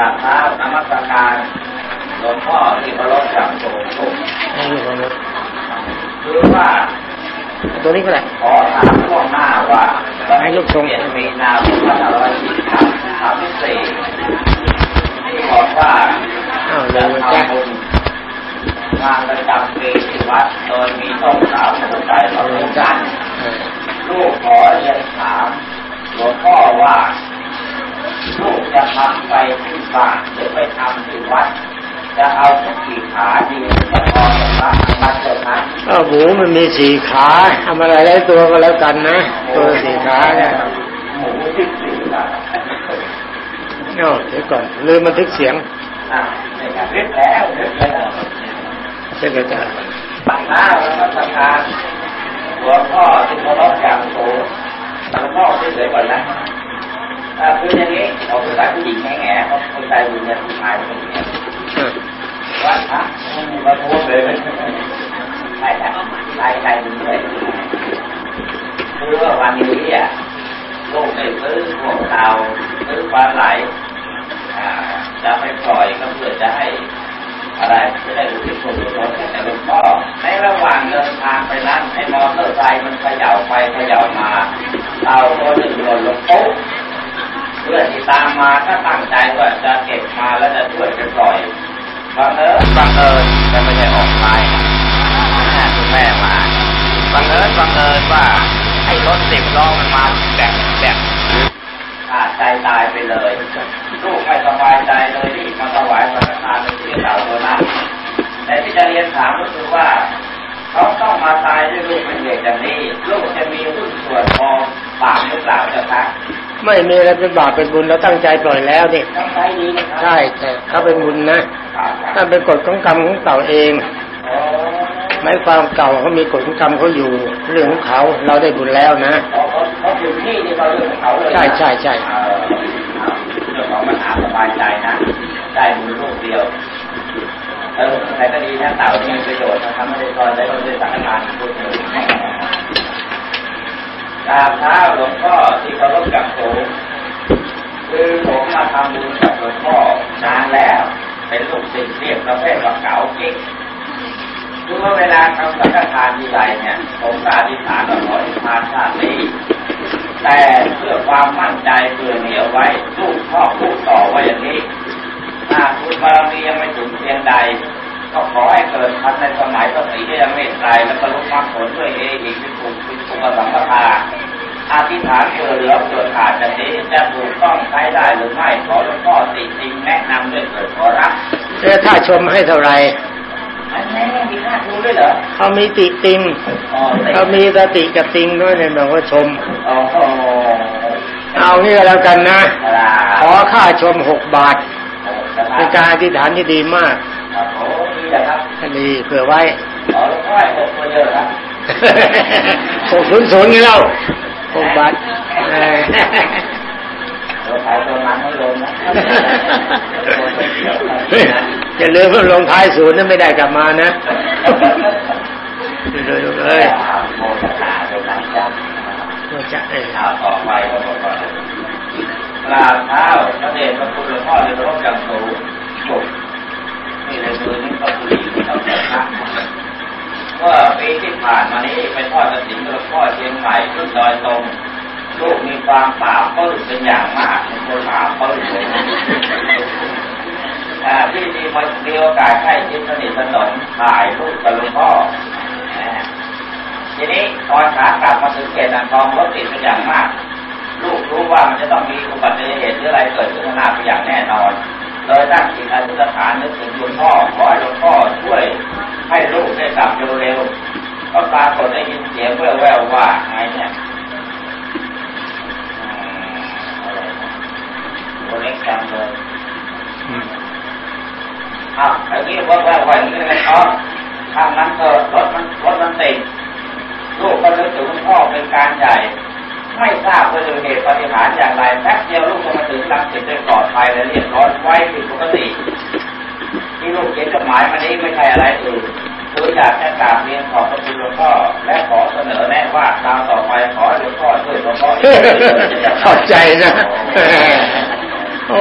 าเท้านมัสการหลวงพ่อที่เคารพจากโสมให้อยู่ตรงนี้คือว่าตัวนี้ก็ได้ขอถามล่วงหน้าว่าให้ลูกทรงเปลี่ยนมีนาพุทธศักราชที่สามสามสิบสี่ที่บอกว่าอ้าวเลจะยมันแจ้งทำบุญงานประจำปีที่วัดโดยมีต้นสาวผู้ใจเราเลเป็ยนจ้ากันลูกขอเรียนถามหลวงพ่อว่าลูกจะทำไปที่ บ้านหรือไปทำที่วัดจะเอาสักกี่ขาดีจะพอจะทำมาเกิดนั้นก็หมูมันมีสี่ขาทำอะไรได้ตัวก็แล้วกันนะ ตัวสี่ขาเนี่ยหมูที่สี่ขาเนาะเดี๋ยวก่อนลืมบันทึกเสียงอ่าเนี่ยครับนึกแล้วนึกแล้วเช่นกันจ้าปัญหาแล้วก็ทำงานหลวงพ่อที่เคารพอย่างสูงหลวงพ่อที่สวยก่อนนะอ่าคืออย่างนี้ เอาผู้ชายผู้หญิงแง่แง่เขาผู้ชายจริงเนี่ยผู้ชายจริงเนี่ยว่าพระมาพูดเลยใช่ใช่ใช่ใช่ดูเลยคือว่าวันนี้อะลูกได้ซื้อพวกเตาซื้อปลาไหลจะไปปล่อยก็เพื่อจะให้อะไรจะได้รู้ที่สุดรถแต่หลวงพ่อในระหว่างเดินทางไปนั้นไอ้มอเตอร์ไซค์มันเขย่าไปเขย่ามาเตาตัวหนึ่งหล่นลงปุ๊บ พื่อนที่ตามมาถ้าตั้งใจว่าจะเก็บมาแล้วจะช่วยไปปล่อยบังเอิญบังเอิญจะไม่ได้ออกไปแม่คุณแม่มาบังเอิญบังเอิญว่าไอ้รถสิบล้อมันมาแบบแบบขาดใจตายไปเลยลูก ไม่มีอะไรเป็นบาปเป็นบุญแล้วตั้งใจปล่อยแล้วนี่ต้องใจดีนะครับใช่แต่เขาเป็นบุญนะถ้าเป็นกฎของกรรมของเต่าเองอ๋อหมายความเก่าเขามีกฎของกรรมเขาอยู่เรื่องของเขาเราได้บุญแล้วนะเขาเขาเขาอยู่ที่นี่เขาเรื่องของเขาเลยนะใช่ใช่ใช่เออเรื่องของมันหาสบายใจนะได้บุญลูกเดียวเออแต่ก็ดีนะเต่ามีประโยชน์นะครับไม่ได้ตอนได้เราได้สังฆทานพูดถึง กราบเท้าหลวงพ่อที่เคารพกับสูงคือผมมาทำบุญกับหลวงพ่อนานแล้ว เป็นลูกศิษย์เรียกประเภทว่าเก๋าเกิ๊กคือว่าเวลาทำสังฆทานทีไรเนี่ย ผมก็อธิษฐานว่าขออธิษฐานชาตินี้ แต่เพื่อความมั่นใจเพื่อเหนียวไว้ลูกพ่อพูดต่อไว้อย่างนี้ถ้าคุณบารมียังไม่ถึงเพียงใด ก็ขอให้เกิดทันในสมัยพระศรีอริยเมตไตรและบรรลุมรรคผลด้วยเองอีกที่ถูกที่ถูกสัมปทาอธิษฐานเพื่อเหลือเพื่อขาดจะนี้จะถูกต้องใช้ได้หรือไม่ขอหลวงพ่อติติงแนะนำด้วยเกิดขอรับเอ๊ะถ้าชมให้เท่าไหร่อันนี้มีค่าครูด้วยเหรอเขามีติติงอ๋อติเขามีสติกับติงด้วยเนี่ยบอกว่าชมอ๋อโเอางี้ก็แล้วกันนะอ้ขอค่าชมหกบาทเป็เป็นนการอธิษฐานที่ดีมากโอ้ดี นะครับดีเผื่อไว้ขอหลวงพ่อให้หกคนเยอะครับหกศูนย์ศูนย์นี่เล่าหกบาทเออเราขายตัวนั้นให้ลงนะอย่าลืมว่าลงท้ายศูนย์นั่นไม่ได้กลับมานะเลยเลยเลยโมตตาเป็นไรจ้ะเราจะเออข่าวต่อไปก็บอกว่ากราบเท้าพระเดชพระคุณหลวงพ่อในรบจังสูงจุกนี่ในมือนี่ก็คือ ที่ต้องจัดพระเมื่อปีที่ผ่านมานี้ไปทอดกระถิ่นกับหลวงพ่อเชียงใหม่ขึ้นดอยตรงลูกมีความป่าบปลื้มเป็นอย่างมากเป็นคนป่าบปลื้เลยอ่าที่มีมีโอกาสใกล้ชิดสนิทสนมถ่ายรูปกับหลวงพ่อทีนี้ตอนขากลับมาถึงเขตอ่างทองรถติดเป็นอย่างมาก ลูกรู้ว่ามันจะต้องมีอุบัติเหตุหรืออะไรเกิดขึ้นหน้าเป็นอย่างแน่นอน โดยตั้งจิตอธิษฐานนึกถึงหลวงพ่อขอให้หลวงพ่อช่วยให้ลูกได้กลับเร็วๆก็ปรากฏได้ยินเสียงแว่วๆว่าไงเนี่ยตัวเล็กจังเลยอ้าวไอ้นี่ว่าว่าว่าอย่างนี้เลยอ๋อถ้านั้นก็รถมันรถมันติดลูกก็นึกถึงพ่อเป็นการใหญ่ ไม่ทราบว่าจะเหตุปฏิหารอย่างไรแป๊บเดียวลูกก็มาถึงรังสิตได้ปลอดภัยและเรียบร้อยไว้ผิดปกติที่ลูกเขียนจดหมายมานี้ไม่ใช่อะไรอื่นคืออยากจะกราบเรียนขอบพระคุณหลวงพ่อและขอเสนอแนะว่าตามต่อไปขอหลวงพ่อช่วยหลวงพ่อขอบใจนะโอ้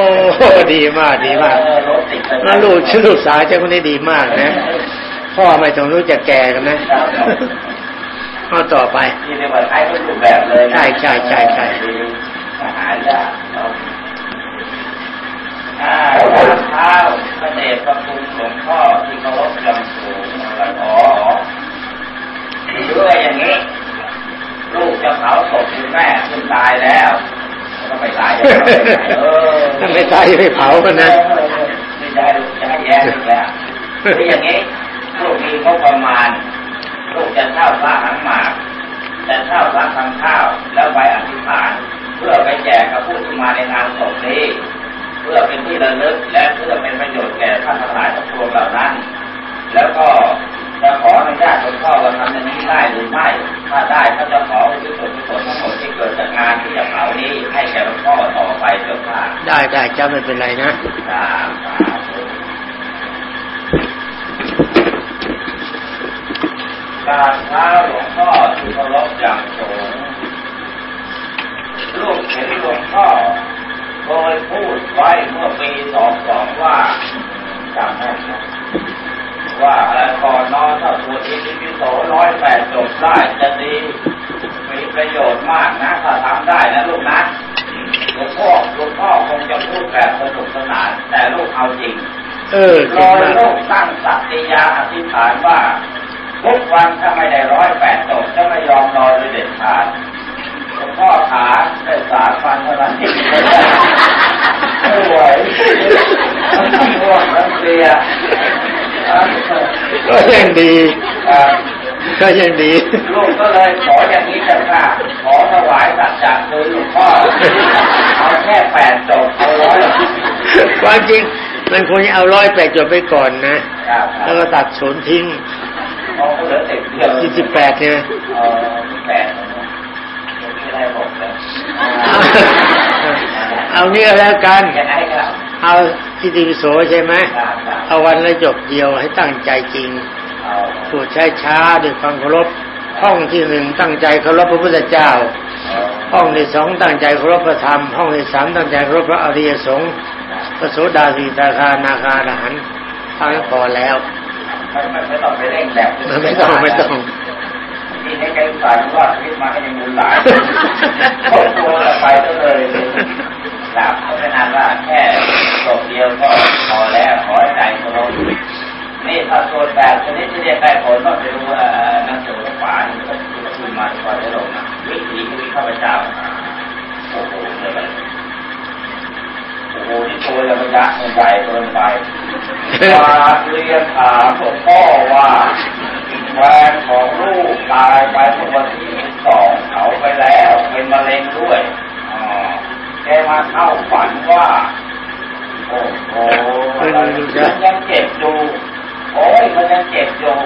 ดีมากดีมากแล้วลูกชื่อลูกสาวเจ้าคนนี้ดีมากนะพ่อไม่ต้องรู้จะแก่กันนะ เอาต่อไปที่เรียกว่าใช้ทุกรูแบบเลยใช่ใช่ใช่ใช่ทหารยากเนาะอ่าเท้าพระเดชพระคุณหลวงพ่อที่เคารพยำสูงอะไรอ๋อด้วยอย่างนี้ ลูกจะเผาศพคุณแม่คุณตายแล้วก็ไม่ตายจะเผาไปไหนเออไม่ตายไม่เผากันนะไม่ได้ลูกจะให้แย่แล้วคืออย่างนี้ลูกมีงบประมาณลูกจะเช่าพระหัน หมากจะเช่าพระทำข้าวแล้วไปอธิษฐาน เพื่อไปแจกกับผู้ที่มาในงานศพนี้ เพื่อเป็นที่ระลึกและเพื่อเป็นประโยชน์แก่ท่านทั้งหลายทั้งปวงเหล่านั้น แล้วก็จะขออนุญาตหลวงพ่อว่าทำอย่างนี้ได้หรือไม่ ถ้าได้ก็จะขออุทิศส่วนกุศลทั้งหมดที่เกิดจากงานที่จะเผานี้ให้แก่หลวงพ่อต่อไปเจ้าค่ะได้ได้เจ้าไม่เป็นไรนะ สาธุกราบเท้าหลวงพ่อที่เคารพอย่างสูงลูกเห็นหลวงพ่อเคยพูดไว้เมื่อปีสองสองว่าจำได้ไหมว่าอะไรก่อนนอนถ้าสวดอิติปิโสร้อยแปดจบได้จะดี มีประโยชน์มากนะ ถ้าทำได้นะลูกนะหลวงพ่อหลวงพ่อคงจะพูดแบบสนุกสนาน แต่ลูกเอาจริงเออรจริงอยมากลูกตั้งสัตยาอธิษฐานว่า ทุกวันถ้าไม่ได้ร้อยแปดจบจะไม่ยอมนอนเลยเด็ดขาดหลวงพ่อขาได้สามวันเท่านั้นเองไม่ไหวทั้งง่วงทั้งเพลียก็ยังดีอ่าก็ยังดีลูกก็เลยขออย่างนี้เถอะค่ะขอถวายสัจจะคือหลวงพ่อเอาแค่แปดจบเอาร้อยความจริงมันควรจะเอาร้อยแปดจบไปก่อนนะครับแล้วก็ตัดศูนย์ทิ้ง ยวยี่สิบแปดเนี่ยเออแปดไม่ได้บอกเลยเอาเนี่ยแล้วกันยังไงครับเอาอิติปิโสใช่ไหมครับครับเอาวันละจบเดียวให้ตั้งใจจริงเอาพูดช้าๆด้วยความเคารพห้องที่หนึ่งตั้งใจเคารพพระพุทธเจ้าเอาห้องที่สองตั้งใจเคารพพระธรรม ห้องที่สามตั้งใจเคารพพระอริยสงฆ์พระโสดาสีตาคานาคาอรหันต์เท่านั้นพอแล้ว ไม่ไม่ไม่ต้องไปเร่งแบบไม่ต้องไม่ต้องที่ให้แกสายว่าชีวิตมาให้ยังบุญหลายครอบครัวไปก็เลยกราบเขาไม่นานว่าแค่จบเดียวก็พอแล้วขอให้ใจเคารพนี่ถ้าโซนแบบชนิดที่เรียกได้ผลต้องไปดูเอ่อหนังสือฝานี่ก็คือมาคอยได้ลงนะวิถีชีวิตข้าพเจ้าโอ้โหเนี่ยมันโอ้โหที่ตัวระยะมันใหญ่เกินไป มาเรียนถามหลวงพ่อว่าแฟนของลูกตายไปเมื่อวันที่สองเขาไปแล้วเป็นมะเร็งด้วยอแกมาเข้าฝันว่า โอ้โหมันยังเจ็บอยู่โอ้ยมันยังเจ็บอยู่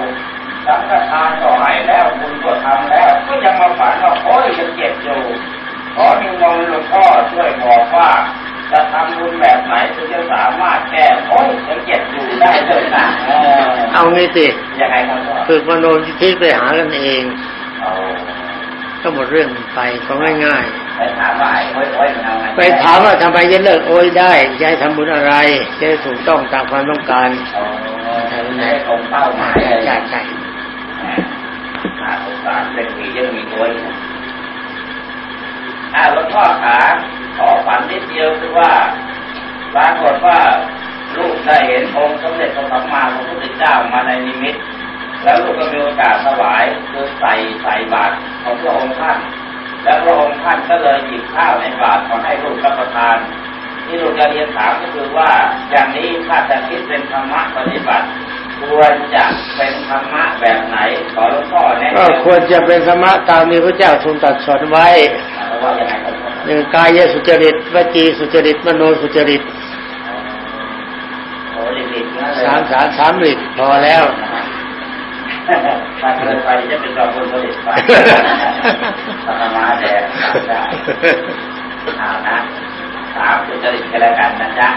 สังฆทานก็ให้แล้วคุณก็ทำแล้ว ก็ยังมาฝันว่าโอ้ยยังเจ็บอยู่ขอนิมนต์หลวงพ่อช่วยบอกว่า จะทำบุญแบบไหนถึงจะสามารถแก้โอ้ยยังเจ็บอยู่ได้เลยนะเออเอางี้สิยังไงครับพ่อฝึกมโนยิทธิไปหากันเองเอาก็หมดเรื่องไปก็ง่ายไปถามว่าไอ้โอ้ยโอ้ยมันเอาไงๆไปถามว่าทำไมจะเลิกโอ้ยได้จะให้ทำบุญอะไรจะได้ถูกต้องตามความต้องการเอาไม่ได้ตรงเป้าหมายเลยใช่ใช่น่าสงสารเป็นผียังมีตัวอยู่อ่าหลวงพ่อขา ขอฝันนิดเดียวคือว่าปรากฏว่าลูกได้เห็นองค์สมเด็จพระสัมมาสัมพุทธเจ้ามาในนิมิต แล้วลูกก็มีโอกาสถวายคือใส่ใส่บาตรของพระองค์ท่าน แล้วพระองค์ท่านก็เลยหยิบข้าวในบาตรมาให้ลูกรับประทาน ที่ลูกจะเรียนถามก็คือว่าอย่างนี้ถ้าจะคิดเป็นธรรมะปฏิบัติควรจะเป็นธรรมะแบบไหนขอหลวงพ่อแนะนำก็ควรจะเป็นสมะตามที่พระเจ้าทรงตรัสสอนไว้ ว่าอย่างไรครับหนึ่งกายสุจริตวจีสุจริต มโนสุจริตโอ้ยดีๆนะเลยสามสามสามฤทธิ์พอแล้วถ้าเกิดไปจะเป็นตัวคนผลิตไปธรรมะแดงได้เอานะสามสุจริตกันแล้วกันนะจ๊ะ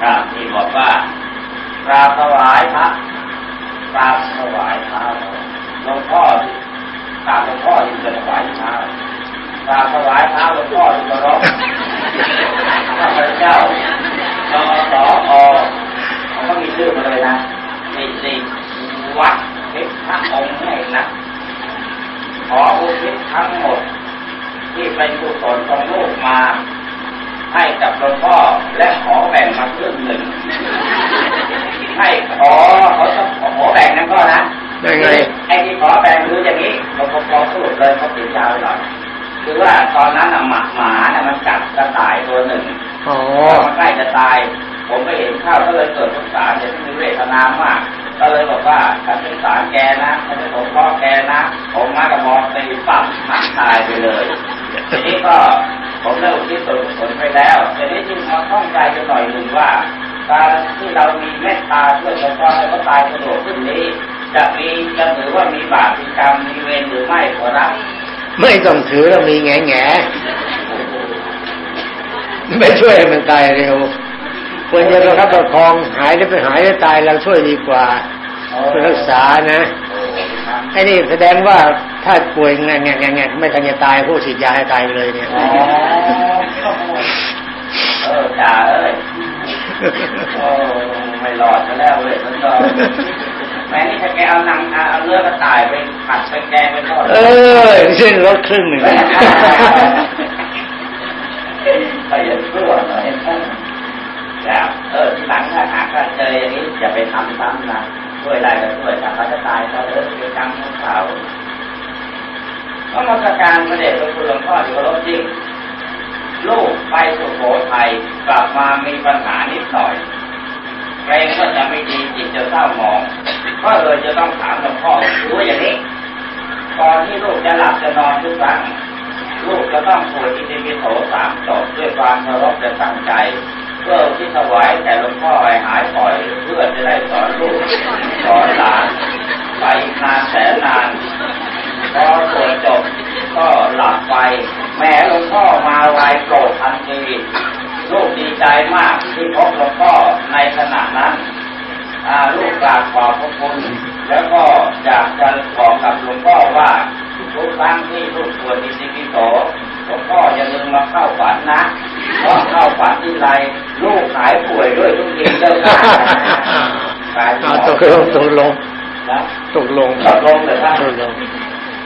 ครับที่บอกว่ากราบถวายพระกราบถวายพระหลวงพ่อกราบหลวงพ่อที่จะถวายพระ กราบถวายพระหลวงพ่อที่เคารพข้าพเจ้าตอสออเขาก็มีชื่อมาเลยนะสิริวัดเพชรพระองค์ให้นะขออุทิศทั้งหมด ที่เป็นกุศลของลูกมา ให้กับหลวงพ่อและขอแบ่งมาครึ่งหนึ่งให้ขอเขาจะขอแบ่งนั้นก็นะได้ไงไอ้ที่ขอแบ่งคืออย่างนี้หลวงพ่อพูดเลยเขาติดยาวหน่อย คือว่าตอนนั้นน่ะหมาหมาน่ะมันกัดกระต่ายตัวหนึ่งอ๋อพอมันใกล้จะตาย ผมไปเห็นข้าวก็เลยเกิดสงสารเด็กที่มีเวทนามาก ก็เลยบอกว่าฉันสงสารแกนะฉันจะสงเคราะห์แกนะ ผมมากระบอกตีปั๊บหักตายไปเลย ทีนี้ก็ผมได้อุทิศส่วนกุศลไปแล้วทีนี้ที่มาข้องใจกันหน่อยหนึ่งว่าการที่เรามีเมตตาช่วยสงเคราะห์ให้เขาตายสะดวกขึ้นนี้ จะมีจะถือว่ามีบาปมีกรรมมีเวรหรือไม่ขอรับ ไม่ต้องถือแล้วมีแง่แง่ไม่ช่วยให้มันตายเร็วควรจะประคับประคองหายแล้วไปหายแล้วตายเราช่วยดีกว่ารักษานะไอ้นี่แสดงว่าถ้าป่วยแง่แง่แง่แง่ไม่ทันจะตายผู้ฉีดยาให้ตายไปเลยเนี่ยเออจ่าเอ้ยไม่รอดซะแล้วเว้ยมันก็ แม่นี่ถ้าแกเอาหนังเอาเนื้อกระต่ายไปผัดไปแกงไปทอดเออเส้นลดครึ่งหนึ่งไปอยันชั่วหน่อยแล้วเออที่หลังถ้าหากว่าเจออย่างนี้อย่าไปทำซ้ำนะช่วยอะไรก็ช่วยแต่เขาจะตายเขาเลิกกิจกรรมของเขาเพราะมาตรการพระเดชพระคุณหลวงพ่อที่เคารพจริงลูกไปสุโขทัยกลับมามีปัญหานิดหน่อย เกรงว่าจะไม่ดีจิตจะเศร้าหมองก็เลยจะต้องถามหลวงพ่อรู้ว่าอย่างนี้ก่อนที่ลูกจะหลับจะนอนทุกครั้งลูกจะต้องสวดอิติปิโสสามจบด้วยความเคารพและตั้งใจเพื่อที่ถวายแก่หลวงพ่อให้หายปล่อย เพื่อจะได้สอนลูกสอนหลานไปนานแสนนานพอสวดจบก็หลับไปแม่หลวงพ่อมาไวโกรธทันที ลูกกราบขอบพระคุณแล้วก็อยากจะบอกกับหลวงพ่อว่าทุกครั้งที่ลูกสวดอิติปิโสหลวงพ่ออย่าลืมมาเข้าฝันนะเพราะเข้าฝันที่ไรลูกหายป่วยด้วยทุกทีเลิกงานกลายเป็นหมเอาอตกลงตกลงนะตกลงตกลงเลยครับตกลง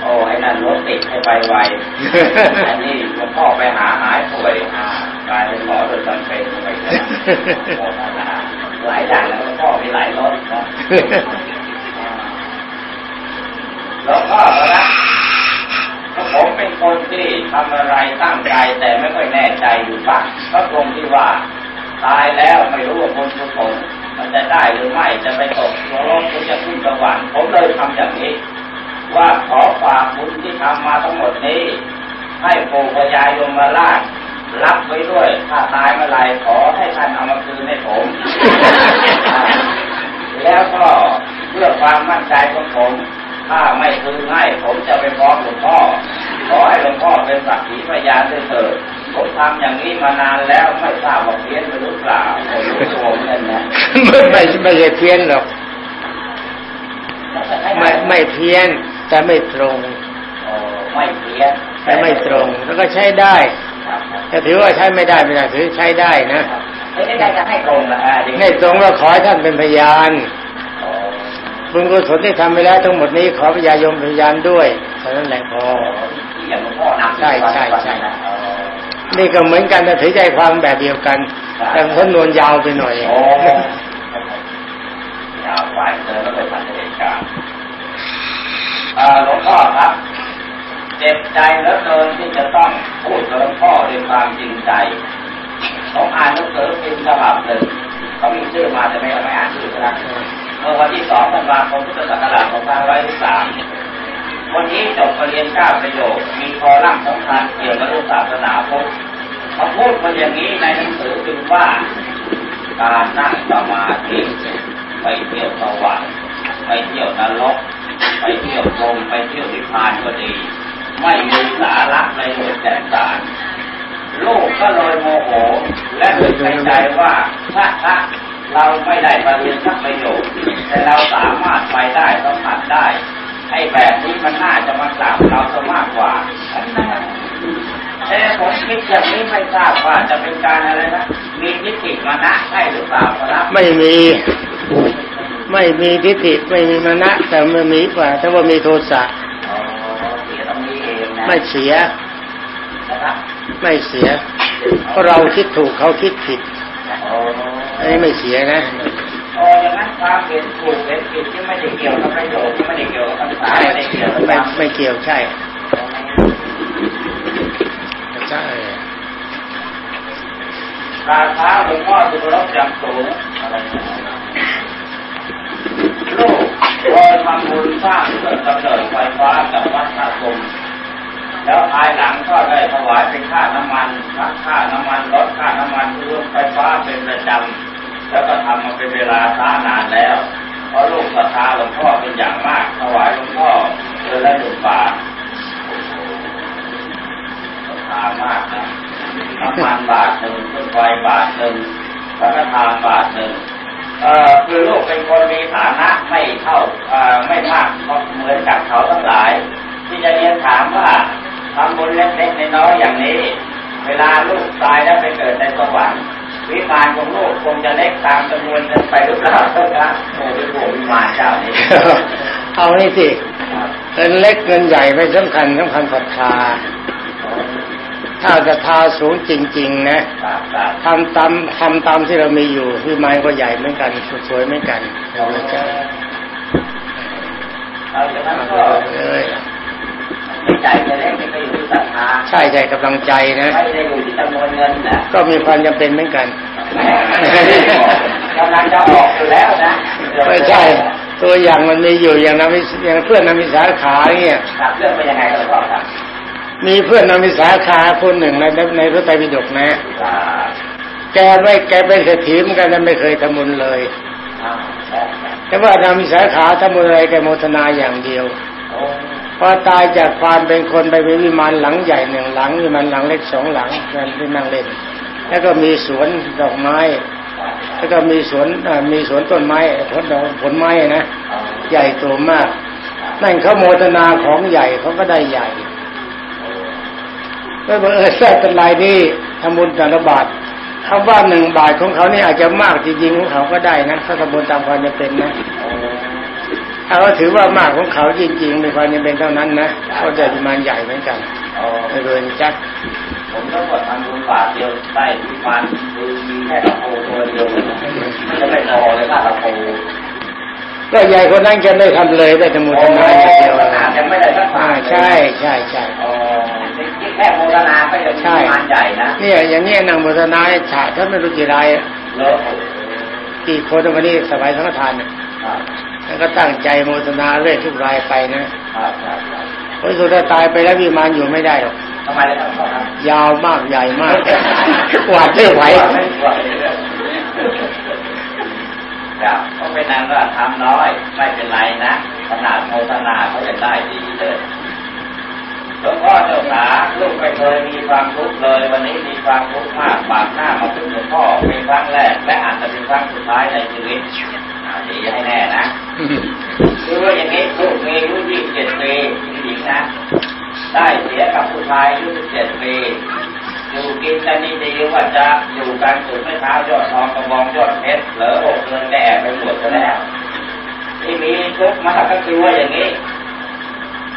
โอ้ไอ้นั่นรถติดให้ไปไวอันนี้หลวงพ่อไปหาหายป่วยอ่ากลายเป็นหมอโดยจำเป็นไปเลยโอ้โหหลายอย่างแล้วหลวงพ่อมีหลายรถนะหลวงพ่อครับผมเป็นคนที่ทำอะไรตั้งใจแต่ไม่ค่อยแน่ใจอยู่บ้างก็ตรงที่ว่า ตายแล้วไม่รู้ว่าบุญกุศลมันจะได้หรือไม่จะไปตกนรกหรือจะขึ้นสวรรค์ผมเลยทำอย่างนี้ ว่าขอฝากบุญที่ทำมาทั้งหมดนี้ ให้ปู่พญายมราช รับไว้ด้วย ถ้าตายเมื่อไหรขอให้ท่านเอามาคืนให้ผม แล้วก็เพื่อความมั่นใจของผม ถ้าไม่คืนให้ผมจะไปฟ้องหลวงพ่อ ขอให้หลวงพ่อเป็นสักขีพยานด้วยเถิดผมทำอย่างนี้มานานแล้วไม่ทราบว่าเพี้ยนหรือเปล่าผมรู้ตัวเหมือนกันนะไม่ไม่ไม่ใช่เพี้ยนหรอกไม่ไม่เพี้ยนแต่ไม่ตรงโอ้ไม่เพี้ยนแต่ไม่ตรง แล้วก็ใช้ได้ ครับครับแต่ถือว่าใช้ไม่ได้ไม่ได้ถือใช้ได้นะไม่ได้จะให้ตรงนะให้ตรงว่าขอให้ท่านเป็นพยานบุญกุศลที่ทำไปแล้วทั้งหมดนี้ขอพญายมพยานด้วยเท่านั้นแหละพออย่างหลวงพ่อนำใช่ใช่ใช่นี่ก็เหมือนกันแต่ถือใจความแบบเดียวกัน แต่สำนวนยาวไปหน่อยยาวไปเจอแล้วไปพันเหตุการณ์หลวงพ่อครับ เจ็บใจแล้วเกินที่จะต้องพูดกับหลวงพ่อด้วยความจริงใจผมอ่านหนังสือพิมพ์ฉบับหนึ่งเขามีชื่อมาแต่ไม่ไม่อ่านชื่อนะเมื่อวันที่สองธันวาคมพุทธศักราช2513วันนี้จบปรริญญาเก้าประโยค มีคอลัมน์สำคัญเกี่ยวกับเรื่องศาสนาพุทธเขาพูดมาอย่างนี้ในหนังสือพิมพ์ว่า การนั่งสมาธิไปเที่ยวสวรรค์ไปเที่ยวนรกไปเที่ยวพรมไปเที่ยวนิพพานก็ดี ไม่มีสาระในเหตุแก่สารลูกก็เลยโมโห และนึกในใจว่าถ้าถ้าเราไม่ได้ประเรียนสักประโยชน์แต่เราสามารถไปได้สัมผัสได้ไอ้แบบนี้มันน่าจะมากราบเราซะมากกว่าอันนั้นเออผมคิดอย่างนี้ไม่ทราบว่าจะเป็นการอะไรนะ มีทิฏฐิมานะใช่หรือเปล่าครับไม่มี ไม่มีทิฏฐิไม่มีมานะแต่มันมีกว่าถ้าว่ามีโทสะ ไม่เสียนะครับไม่เสีย เพราะเราคิดถูกเขาคิดผิดอ๋ออันนี้ไม่เสียนะอ๋ออย่างนั้นความเห็นถูกเห็นผิดที่ไม่ได้เกี่ยวกับประโยชน์ที่ไม่ได้เกี่ยวกับคำสาใช่ไม่ได้เกี่ยวกับไม่ความไม่เกี่ยวใช่ใช่ราคาหลวงพ่อสุรบจำสูงอะไรนะลูกพอทำบุญสร้างเกิดกำเนิดไฟฟ้ากับวัดท่าคม แล้วภายหลังก็ได้ถวายเป็นค่าน้ำมันค่าน้ำมันรถค่าน้ำมันรถไฟฟ้าเป็นประจำแล้วก็ทำมาเป็นเวลาช้านานแล้ว เพราะลูกศรัทธาหลวงพ่อเป็นอย่างมากถวายหลวงพ่อเดือนละหนึ่งบาทศรัทธามากนะน้ำมันบาทหนึ่งต้นไฟบาทหนึ่งพระกทานบาทหนึ่งเอ่อคือลูกเป็นคนมีฐานะไม่เท่าเอ่อไม่มากเหมือนกับเขาทั้งหลาย ที่จะเรียนถามว่า ทำบุญเล็กๆน้อยๆอย่างนี้ เวลาลูกตายแล้วไปเกิดในสวรรค์วิมานของลูกคงจะเล็กตามจำนวนเงินไปหรือเปล่าเจ้าคะโอ้เป็นห่วงวิมานเจ้านี่เอานี่สิเงินเล็กเงินใหญ่ไม่สำคัญสำคัญศรัทธาถ้าศรัทธาสูงจริง ๆ นะครับครับทำตามทำตามที่เรามีอยู่ที่ไม้ก็ใหญ่เหมือนกันสวยๆเหมือนกันเราไม่ใช่เอาจากนั้นก็ เอ้ย ไม่ใจจะเล็กไม่ไปอยู่ที่ศ รัทธาใช่ใจกำลังใจนะ ไม่ได้อยู่ที่จำนวนเงินนะก็มีความจำเป็นเหมือนกันกำลังจะออกอยู่แล้วนะไม่ใช่ ตัวอย่างมันมีอยู่อย่างนามิอย่างเพื่อนนามิสาขาเนี่ยครับเรื่องเป็นยังไงครับพ่อครับมีเพื่อนนามิสาขาคนหนึ่งในในพระไตรปิฎกนะอ่าแกไม่แกเป็นเศรษฐีเหมือนกันแต่ไม่เคยทำบุญเลยอ่าแล้วแต่ว่านามิสาขาทำบุญอะไรแกโมทนาอย่างเดียวโอ้ พอตายจากความเป็นคนไปเป็นวิมานหลังใหญ่หนึ่งหลังวิมานหลังเล็กสองหลังนั่นที่นั่งเล่น แล้วก็มีสวนดอกไม้ แล้วก็มีสวนมีสวนต้นไม้ผลดอกผลไม้นะใหญ่โตมาก นั่นเขาโมทนาของใหญ่เขาก็ได้ใหญ่ไม่บอกเออแท้เป็นไรนี่ทำบุญแต่ละบาทคำว่าหนึ่งบาทของเขานี่อาจจะมากจริงๆของเขาก็ได้นะถ้าทำบุญตามความจำเป็นนะ ถ้าเขาถือว่ามากของเขาจริงๆมีความจำเป็นเท่านั้นนะเขาจะประมาณใหญ่เหมือนกันโอ้ไม่เลยจักผมก็กดทำบุญบาทเดียวได้วิมานคือมีแค่ตะโพตัวเดียวเลยนะมันจะไม่พอเลยถ้าตะโพก็ใหญ่คนนั้นจะไม่ทำเลยได้แต่โมทนาอย่างเดียวขนาดยังไม่ได้สักบาอ่าทเลยใช่ใช่ใช่อ๋อนี่แค่โมทนาก็จะมีวิมานใหญ่นะเนี่ยอย่างเนี้ยนางโมทนาให้ฉาท่านไม่รู้กี่รายเลอะกี่คนวันนี้สบายสังฆทานเนี่ยครับ แล้วก็ตั้งใจโมทนาเรื่อยทุกรายไปนะครับครับครับเพราะสุดท้ายตายไปแล้ววิมานอยู่ไม่ได้หรอกทำไมเลยครับพ่อครับยาวมากใหญ่มากกวาดไม่ไหวครับก็เป็นนั้นว่าทำน้อย ไม่เป็นไรนะขนาดโมทนาเขาจะได้ดีเลยหลวงพ่อเจ้าขาลูกไม่เคยมีความทุกข์เลย วันนี้มีความทุกข์มากบาดหน้ามาพึ่งหลวงพ่อเป็นครั้งแรกและอาจจะเป็นครั้งสุดท้ายในชีวิต อ่าดีให้แน่นะคือว่าอย่างนี้ลูกมีอายุยี่สิบเจ็ดปีหญิงนะ ได้เสียกับผู้ชายอายุสิบเจ็ดปีอยู่กินกันดีๆว่าจะอยู่กันสุดไม่เท้ายอดทองกระบองยอดเพชรเหลืออกเงินแด่ไปหมดซะแล้ว ที่มีทุกข์มากก็คือว่าอย่างนี้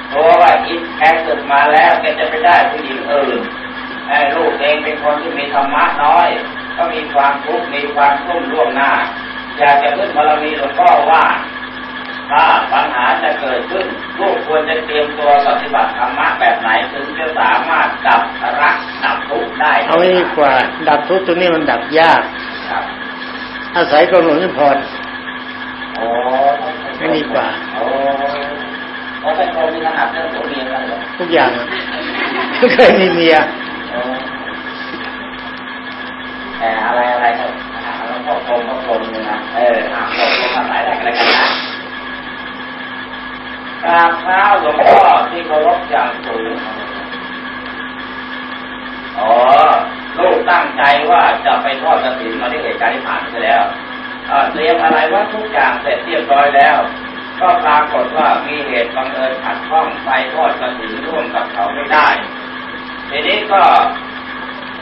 เพราะว่าอิทแท้สุดมาแล้วแกจะไปได้ผู้หญิงอื่นไอ้ลูกเองเป็นคนที่มีธรรมะน้อย ก็มีความทุกข์มีความทุ่มล่วงหน้า อยากจะขึ้นบารมีหลวงพ่อว่าถ้าปัญหาจะเกิดขึ้นลูกควรจะเตรียมตัวปฏิบัติธรรมะแบบไหนถึงจะสามารถดับรักดับทุกข์ได้เอางี้ดีกว่า ดับทุกข์ตัวนี้มันดับยากครับอาศัยกองหลวงนิพนธ์โอ้ไม่ดีกว่าโอ้เพราะเป็นคนมีขนาดเรื่องหัวเมียแล้วเหรอทุกอย่างอะเคยมีเมียโอ้แต่อะไรอะไร ก็แล้วก็กลมก็กลมเลยนะเอออะกลมก็มาสายแรกแล้วกันนะกราบเท้าหลวงพ่อที่เคารพอย่างสูงอ๋อลูกตั้งใจว่าจะไปทอดกระถิ่นมาที่เหตุการณ์ที่ผ่านไปแล้วเตรียมอะไรว่าทุกอย่างเสร็จเรียบร้อยแล้ว ก็ปรากฏว่ามีเหตุบังเอิญขัดข้องไปทอดกระถิ่นร่วมกับเขาไม่ได้ทีนี้ก็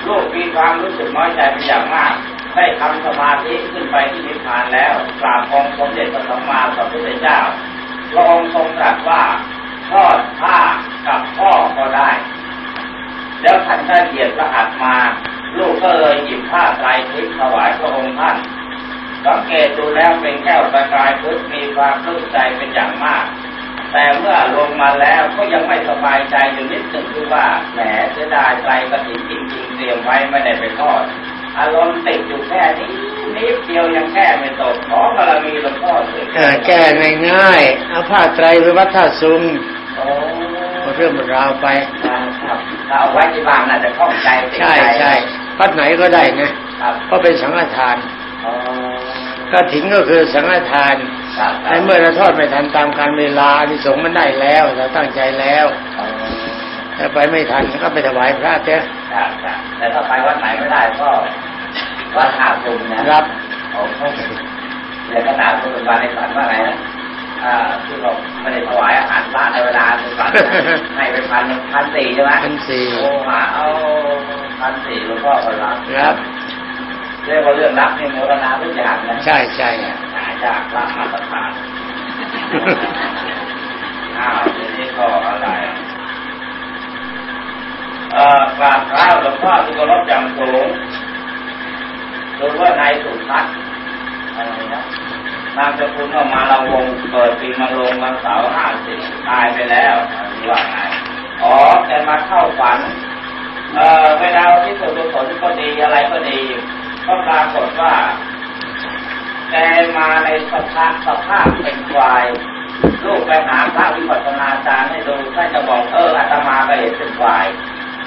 ลูกมีความรู้สึกน้อยใจเป็นอย่างมาก ได้ทำสมาธิขึ้นไปที่นิพพานแล้วกราบองค์สมเด็จพระสัมมาสัมพุทธเจ้าพระองค์ทรงตรัสว่าทอดผ้ากับพ่อก็ได้ แล้วท่านได้เกียรติพระหัตมา ลูกก็เลยหยิบผ้าไตรทิพย์ถวายพระองค์ท่านสังเกตดูแล้วเป็นแก้วประกายพึกมีความปลื้มใจเป็นอย่างมาก แต่เมื่อลงมาแล้วก็ยังไม่สบายใจอยู่นิดหนึ่งคือว่าแหมเสียดายใจกระถิ่นจริงๆเตรียมไว้ไม่ได้ไปทอด อารมณ์ติดอยู่แค่นี้นิดเดียวยังแค่ไม่ตกขอบารมีหลวงพ่อช่วยเออแก้ง่ายๆเอาผ้าไตรไปวัดท่าซุงโอ้เอาเรื่องราวไปครับถ้าเอาไว้ที่บ้านน่าจะคล่องใจติดใช่ใจใช่วัดไหนก็ได้นะครับก็เป็นสังฆทานอ๋อกระถิ่นก็คือสังฆทานครับคในรับเมื่อเราทอดไม่ทันตามการเวลาอานิสงส์มันได้แล้วเราตั้งใจแล้วอ๋อถ้าไปไม่ทันก็ไปถวายพระเจ้าครับครับแต่ถ้าไปวัดไหนไม่ได้ก็ วัดท่าตุมนะครับโอ้โหในขนาดคุณบาในฝันว่าไงนะอ่าที่บอกไม่ได้ถวายอาหารพระในเวลาในฝันนะให้ไปพันหนึ่งพันสี่ใช่ไหมพันสี่โอ้มาเอาพันสี่หลวงพ่อคนรับครับเรียกว่าเรื่องรับนี่โมรณาทุกอย่างนะใช่ใช่หายากรับมาตรฐานอ้าวทีนี้ก็อะไรอะเอ่อกราบเท้าหลวงพ่อที่เคารพอย่างสูง ดูว่านายสุทัศน์อะไรนะนามสกุลออกมาเราวงเปิดปีมาลงวันเสาร์ห้าสิบตายไปแล้วอันนี้ว่าไงอ๋อแกมาเข้าฝัน เอ่อเวลาที่สุดผลก็ดีอะไรก็ดี ก็ปรากฏว่าแกมาในสภาพสภาพเป็นควายลูกไปหาพระวิปัสสนาจารย์ให้ดูท่านจะบอกเอออาตมาก็เห็นเป็นควาย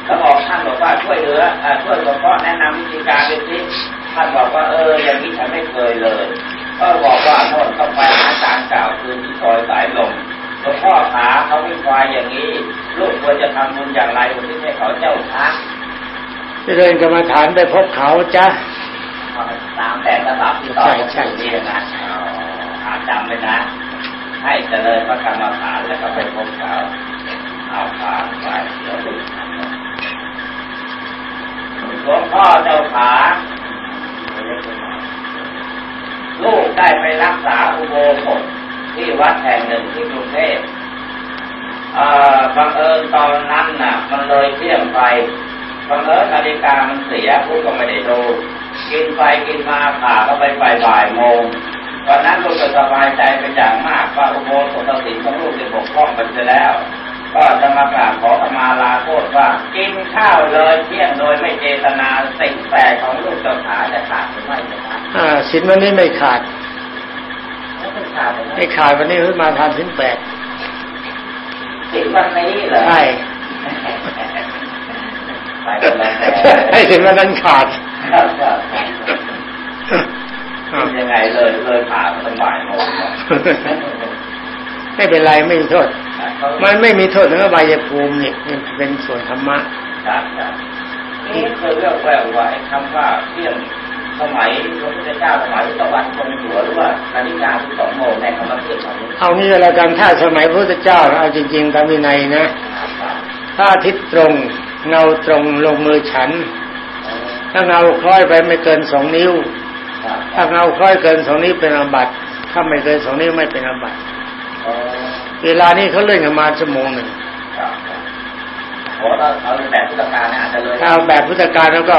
แล้วบอกท่านบอกว่าช่วยเหลือช่วยหลวงพ่อแนะนำวิธีการดูสิท่านบอกว่าเอออย่างนี้ฉันไม่เคยเลย ก็บอกว่าโน่นต้องไปหาอาจารย์เก่าคือที่ซอยสายลมหลวงพ่อขาเขาเป็นควายอย่างนี้ ลูกควรจะทำบุญอย่างไรอุทิศให้เขาเจ้าพระจะเดินกรรมฐานไปพบเขาจ้ะตามแต่ระดับที่ต่อใช่ใช่นี่นะอ๋ออาจำไว้นะ ให้เจริญพระกรรมฐานแล้วก็ไปพบเขาเอาผ่านไปเดี๋ยวดูหลวงพ่อเจ้าขา ลูกได้ไปรักษาอุโบสถที่วัดแห่งหนึ่งที่กรุงเทพบังเอิญตอนนั้นน่ะ มันเลยเที่ยงไปบังเอิญนาฬิกามันเสียผู้ก็ไม่ได้ดู กินไปกินมาผ่าก็ไปไปบ่ายโมงวันนั้นลูกจะสบายใจเป็นอย่างมากว่าอุโบสถศีลของลูกจะบกพร่องไปแล้ว ก็จะมากราบขอขมาลาโทษว่ากินข้าวเลยเที่ยงโดยไม่เจตนาสิ่งแปลกของลูกเจ้าขาจะขาดหรือไม่จะขาดอ่าสินวันนี้ไม่ขาดไม่ขาดเลยนะไม่ขาดวันนี้ขึ้นมาทานสินแปดสิ่งวันนี้เหรอใช่ไปกันแล้วแต่ให้สินวันนั้นขาดครับครับเป็นยังไงเลยเลยผ่ามาตั้งบ่ายโมงเนาะไม่เป็นไรไม่มีโทษ มันไม่มีโทษถึงอบายภูมินี่มันเป็นส่วนธรรมะครับครับนี่เคยเรียกแววว่าไอ้คำว่าเที่ยงสมัยพระพุทธเจ้าสมัยตะวันตรงหัวหรือว่านาฬิกาที่สองโมงในคำว่าเที่ยงของนี้เอางี้ก็แล้วกันถ้าสมัยพระพุทธเจ้าเอาจริงๆตามวินัยนะครับถ้าอาทิตย์ตรงเงาตรงลงมือฉัน ถ้าเงาคล้อยไปไม่เกินสองนิ้วครับถ้าเงาคล้อยเกินสองนิ้วเป็นอาบัติถ้าไม่เกินสองนิ้วไม่เป็นอาบัติอ๋อ เวลานี้เขาเลื่อนกันมาชั่วโมงหนึ่งครับครับโอ้ถ้าเอาแบบพุทธกาลเนี่ยอาจจะเลยถ้าเอาแบบพุทธกาลแล้วก็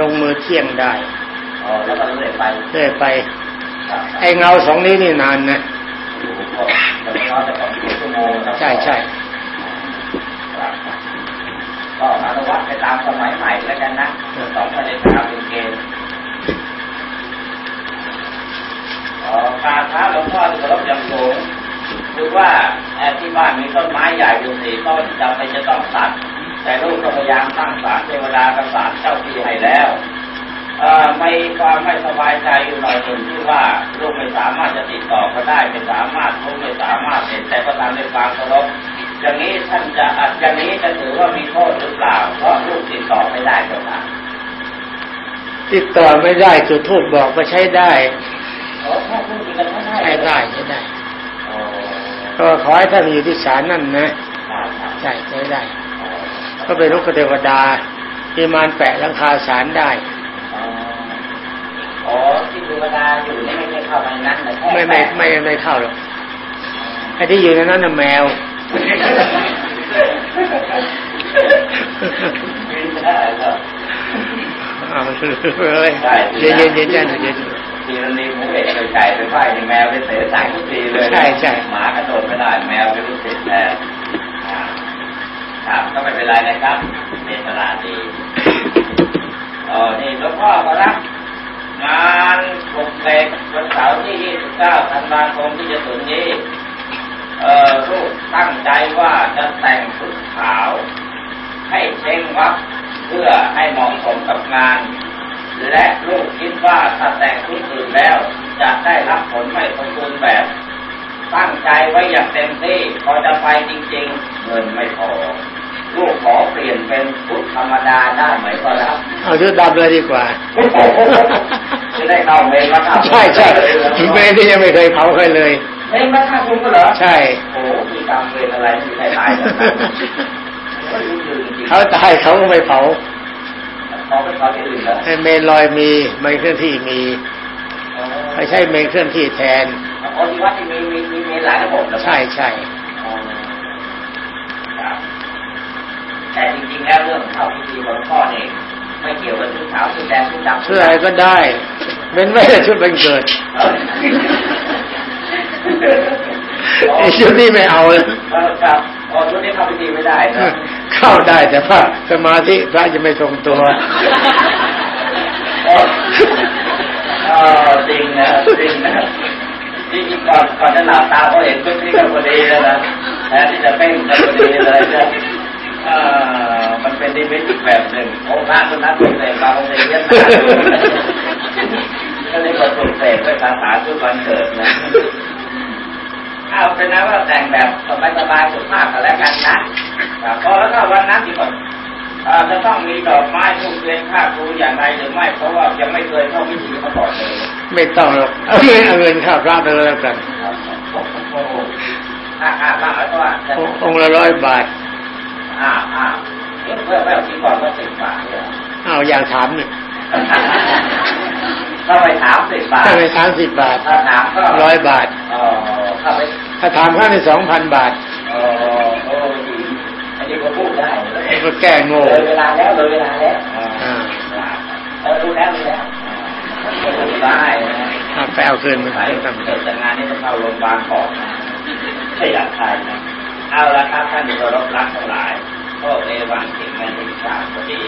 ลงมือเที่ยงได้อ๋อแล้วก็เลยไปเรื่อยไปครับไอ้เงาสองนิ้วนี่นานนะอยู่ก็จะไม่น้อยแต่สองชั่วโมงครับใช่ใช่ครับก็อนุวัตไปตามสมัยใหม่แล้วกันนะสองประเด็นตามเป็นเกณฑ์อ๋อการท้าหลวงพ่อที่เคารพอย่างสูง คือว่าเอ่อที่บ้านมีต้นไม้ใหญ่อยู่สี่ต้นจำเป็นจะต้องตัด แต่ลูกก็พยายามตั้งศาลเทวดากษัตริย์เจ้าที่ให้แล้วเอ่อไม่ความไม่สบายใจอยู่หน่อยหนึ่งที่ว่าลูกไม่สามารถจะติดต่อเขาได้ไม่สามารถลูกไม่สามารถเห็นแต่ก็ตามด้วยความเคารพอย่างนี้ท่านจะอะอย่างนี้จะถือว่ามีโทษหรือเปล่าเพราะลูกติดต่อไม่ได้เจ้าค่ะติดต่อไม่ได้จุดทูบบอกก็ใช้ได้โอ้ถ้าพูดจริงกันท่านให้ใช้ได้ใช้ได้โอ้ ก็ขอให้ท่านอยู่ที่ศาลนั่นนะครับครับใช่ใช้ได้โอ้ก็เป็นนกเทวดามีมารแปะหลังคาสารได้อ๋ออ๋อที่เทวดาอยู่นี่ไม่ใช่เข้าไปในนั้นแต่แค่ไม่ไม่ไม่ไม่เข้าหรอกไอ้ที่อยู่ในนั้นน่ะแมวบินได้เหรอเอาเลยเย็นเย็นเย็นเย็นเย็นทีละนี้ผมเห็นไก่ไปไหว้ในแมวไปเตะสายทุกทีเลย ใช่ใช่หมากระโดด ไม่ได้แมวไปรู้สึกแทนอ่าครับก็ไม่เป็นไรนะครับเป็นตลาดดีอ๋อนี่หลวงพ่อขอรับงานปลุกเสกวันเสาร์ที่ 29 ธันวาคมที่จะถึงนี้ เอ่อลูกตั้งใจว่าจะแต่งชุดขาว ให้เช่งวัดเพื่อให้เหมาะสมกับงาน และลูกคิดว่าถ้าแต่งชุดอื่นแล้ว จะได้รับผลไม่สมบูรณ์แบบ ตั้งใจไว้อย่างเต็มที่พอจะไปจริงๆ เงินไม่พอลูกขอเปลี่ยนเป็นชุดธรรมดาได้ไหมก็รับเอาชุดดำเลยดีกว่าจะได้เข้าเมนมาครับใช่ใช่เมนที่ยังไม่เคยเผาเคยเลยเมนมาฆ่าคุณก็เหรอใช่โอ้โหมีกรรมเวรอะไรที่ใครตายกันนะไม่รู้จริงๆเขาตายเขาก็ไม่เผาเขาไปเขาที่อื่นเหรอให้เมนลอยมีเมนเคลื่อนที่มีอ๋อไม่ใช่เมนเคลื่อนที่แทน อ๋อที่วัดที่มีมีมีมีหลายระบบเหรอใช่ใช่อ๋อครับแต่จริงๆแล้วเรื่องเข้าพิธีของพ่อเนี่ยไม่เกี่ยวกับชุดขาวชุดแดงชุดดำชุดอะไรก็ได้เป็นไม่ได้ชุดเป็นเกิดเออไอ้ชุดนี้ไม่เอาเลยเออครับอ๋อชุดนี้เข้าพิธีไม่ได้นะเข้าได้แต่ว่าสมาธิพระจะไม่ทรงตัวอ๋อเออจริงนะจริงนะ จริงก่อนก่อนจะหลับตาเขาเห็นชุดนี้ก็พอดีแล้วนะแทนที่จะเพ่งก็พอดีเลยนะมันเป็นนิมิตอีกแบบหนึ่งองค์พระคนนั้นเป็นเสกมาองค์เสกเยอะมากก็เลยมาปลุกเสกด้วยคาถาชุดวันเกิดนะเอาเป็นนะว่าแต่งแบบสบายๆสุภาพกันแล้วกันนะพอแล้วก็วันนั้นที่ก่อน จะต้องมีดอกไม้ทูบเทียนค่าครูอย่างไรหรือไม่เพราะว่ายังไม่เคยเข้าพิธีมาก่อนเลยไม่ต้องหรอกเอาเงินเอาเงินค่าพระไปเลยแล้วกันครับโอ้โหอ่าอ่าบ้างแล้วก็ว่าจะองค์ละร้อยบาท อ่าอ่าเพื่อเพื่อเพื่อที่ก่อนก็สิบบาทเนี่ยเอาอย่างถามหนึ่งถ้าไปถามสิบบาทถ้าไปสามสิบบาท ถ้าถามก็ร้อยบาทเออถ้าไปถ้าถามข้างในสองพันบาทเออโอ้ดีอันนี้ก็พูดได้เลย ก็แก้โง่เลยเวลาแล้วเลยเวลาแล้วอ่าเออรู้แล้วรู้แล้วก็พูดได้นะเอาไปเอาคืนมาสายต้องเกิดจากงานนี้ต้องเข้าโรงพยาบาลก่อนนะไม่อยากทายนะเอาละครับท่านที่เคารพรักทั้งหลายก็ในวันสิ่งนั้นที่ทราบพอดี